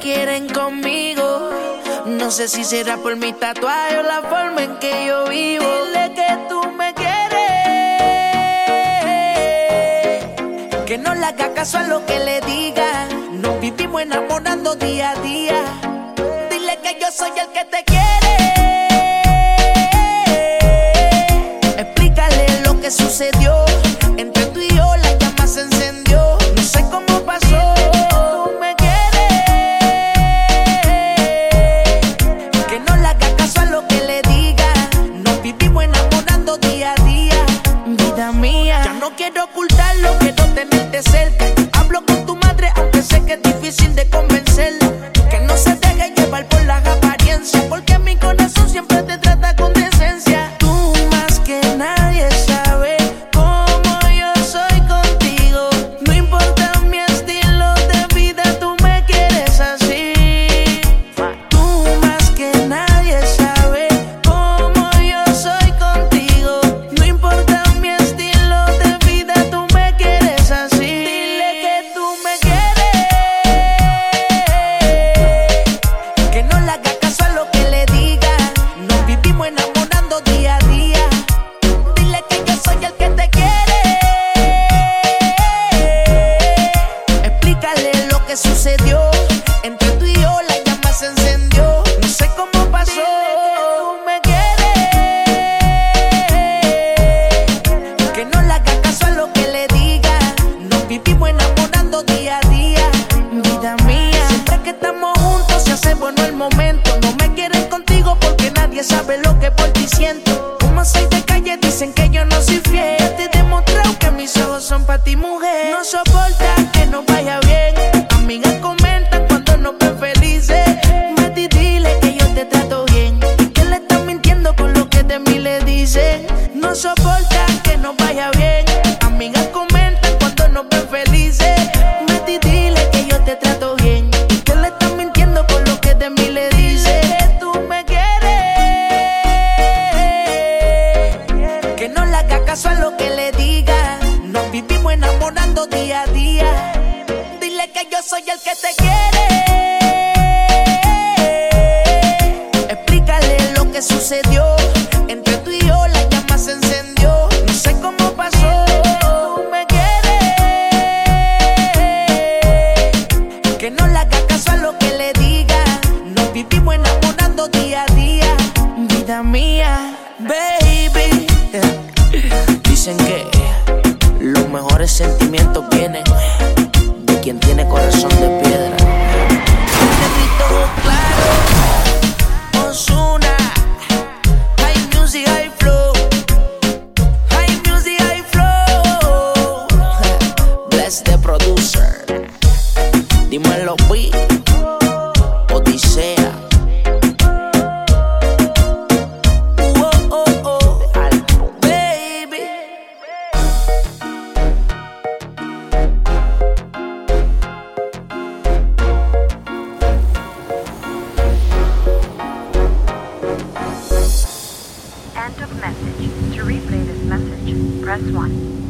quieren conmigo. No sé si será por mi tatuaje o la forma en que yo vivo. Dile que tú me quieres. Que no le haga caso a lo que le diga. Nos vivimos enamorando día a día. Dile que yo soy el que te quiere. Explícale lo que sucedió. Entre tú y yo la llama se encendió. Quiero ocultarlo, quiero tenerte cerca. Caso a lo que le diga. Nos vivimos enamorando día a día. Vida mía. Siempre que estamos juntos se hace bueno el momento. No me quieren contigo porque nadie sabe lo que por ti siento. Como soy de calle, dicen que yo no soy fiel. Te he demostrado que mis ojos son para ti, mujer. No soporta que no vaya bien. Caso a lo que le diga. Nos vivimos enamorando día a día. Dile que yo soy el que te quiere. Explícale lo que sucedió. Entre tú y yo la llama se encendió. No sé cómo pasó. Me quieres. Que no le haga caso a lo que le diga. Nos vivimos enamorando día a día. Vida mía, baby. Sentimientos vienen de quien tiene corazón de piedra. Claro, Ozuna, high music, high flow, high music, high flow. Bless the producer, dímelo, P, Odisea. Press 1.